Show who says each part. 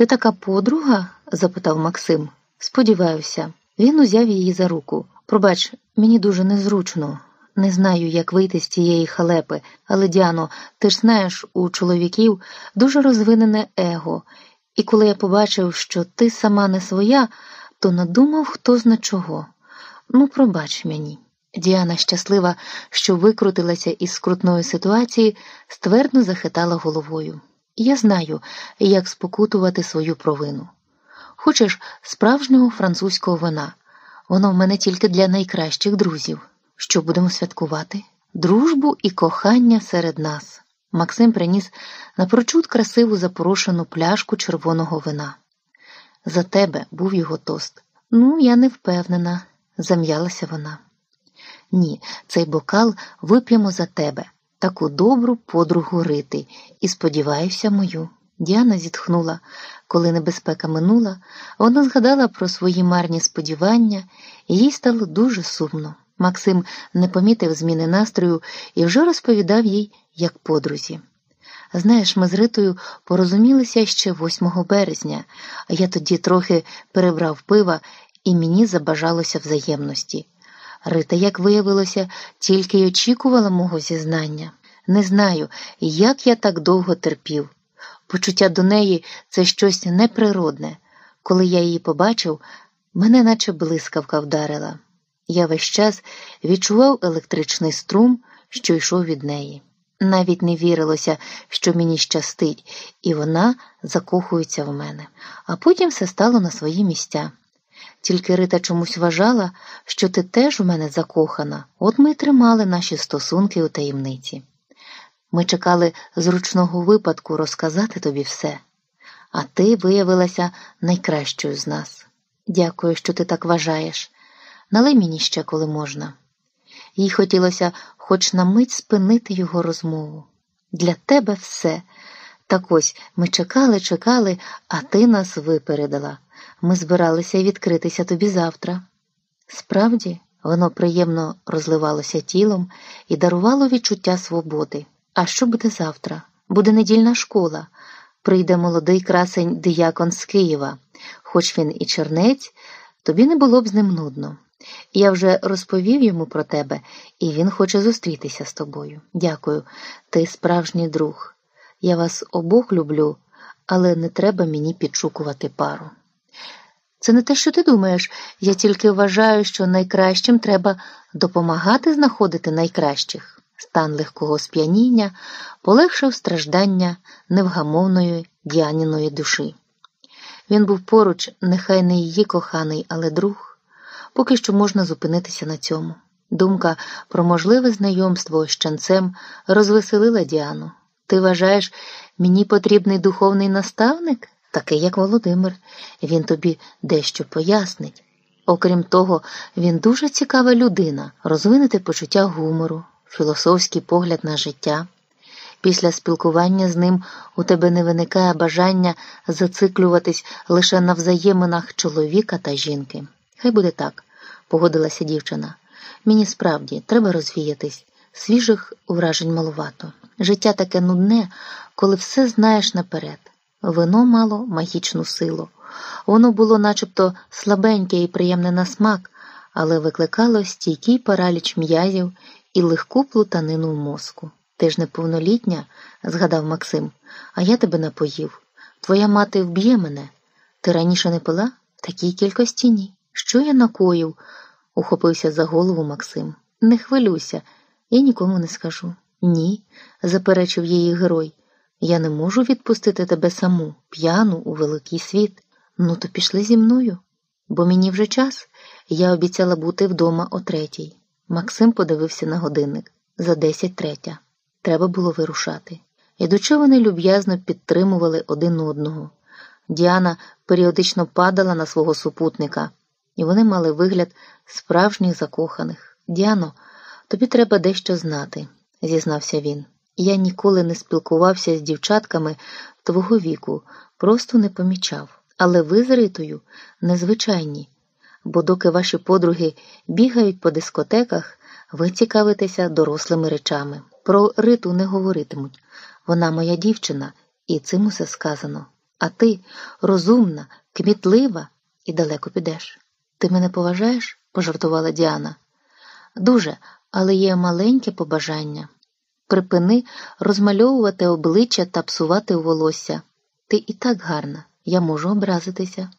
Speaker 1: Ти така подруга? запитав Максим. Сподіваюся, він узяв її за руку. Пробач, мені дуже незручно. Не знаю, як вийти з цієї халепи, але, Діано, ти ж знаєш, у чоловіків дуже розвинене его, і коли я побачив, що ти сама не своя, то надумав, хто зна чого. Ну, пробач мені. Діана, щаслива, що викрутилася із скрутної ситуації, ствердно захитала головою. Я знаю, як спокутувати свою провину. Хочеш справжнього французького вина. Воно в мене тільки для найкращих друзів. Що будемо святкувати? Дружбу і кохання серед нас. Максим приніс напрочуд красиву запорошену пляшку червоного вина. За тебе був його тост. Ну, я не впевнена, зам'ялася вона. Ні, цей бокал вип'ємо за тебе, таку добру подругу рити, і сподіваюся, мою. Діана зітхнула. Коли небезпека минула, вона згадала про свої марні сподівання, і їй стало дуже сумно. Максим не помітив зміни настрою і вже розповідав їй, як подрузі. Знаєш, ми з Ритою порозумілися ще 8 березня, а я тоді трохи перебрав пива, і мені забажалося взаємності. Рита, як виявилося, тільки й очікувала мого зізнання. Не знаю, як я так довго терпів. Почуття до неї це щось неприродне. Коли я її побачив, мене наче блискавка вдарила. Я весь час відчував електричний струм, що йшов від неї. Навіть не вірилося, що мені щастить, і вона закохується в мене. А потім все стало на свої місця. Тільки Рита чомусь вважала, що ти теж у мене закохана, от ми й тримали наші стосунки у таємниці. Ми чекали зручного випадку розказати тобі все, а ти виявилася найкращою з нас. Дякую, що ти так вважаєш. Налий мені ще, коли можна. Їй хотілося хоч на мить спинити його розмову. Для тебе все. Так ось ми чекали, чекали, а ти нас випередила. Ми збиралися відкритися тобі завтра. Справді, воно приємно розливалося тілом і дарувало відчуття свободи. А що буде завтра? Буде недільна школа. Прийде молодий красень диякон з Києва, хоч він і чернець, тобі не було б з ним нудно. Я вже розповів йому про тебе, і він хоче зустрітися з тобою. Дякую, ти справжній друг. Я вас обох люблю, але не треба мені підшукувати пару. Це не те, що ти думаєш, я тільки вважаю, що найкращим треба допомагати знаходити найкращих. Стан легкого сп'яніння полегшив страждання невгамовної діаніної душі. Він був поруч, нехай не її коханий, але друг, поки що можна зупинитися на цьому. Думка про можливе знайомство з ченцем розвеселила Діану. Ти вважаєш, мені потрібний духовний наставник, такий як Володимир, він тобі дещо пояснить. Окрім того, він дуже цікава людина, розвинути почуття гумору філософський погляд на життя. Після спілкування з ним у тебе не виникає бажання зациклюватись лише на взаєминах чоловіка та жінки. Хай буде так, погодилася дівчина. Мені справді треба розвіятись, свіжих вражень малувато. Життя таке нудне, коли все знаєш наперед. Вино мало магічну силу. Воно було начебто слабеньке і приємне на смак, але викликало стійкий параліч м'язів і легку плутанину в мозку. Ти ж неповнолітня, згадав Максим, а я тебе напоїв. Твоя мати вб'є мене. Ти раніше не пила? Такій кількості ні. Що я накоїв? ухопився за голову Максим. Не хвилюйся, я нікому не скажу. Ні, заперечив її герой. Я не можу відпустити тебе саму, п'яну у великий світ. Ну, то пішли зі мною, бо мені вже час, я обіцяла бути вдома о третій. Максим подивився на годинник за десять третя. Треба було вирушати. Ідучи, вони люб'язно підтримували один одного. Діана періодично падала на свого супутника, і вони мали вигляд справжніх закоханих. Діано, тобі треба дещо знати, зізнався він. Я ніколи не спілкувався з дівчатками твого віку, просто не помічав. Але ви з Ритою незвичайні бо доки ваші подруги бігають по дискотеках, ви цікавитеся дорослими речами. Про риту не говоритимуть. Вона моя дівчина, і цим усе сказано. А ти розумна, кмітлива і далеко підеш. Ти мене поважаєш? пожартувала Діана. Дуже, але є маленьке побажання. Припини розмальовувати обличчя та псувати волосся. Ти і так гарна, я можу образитися.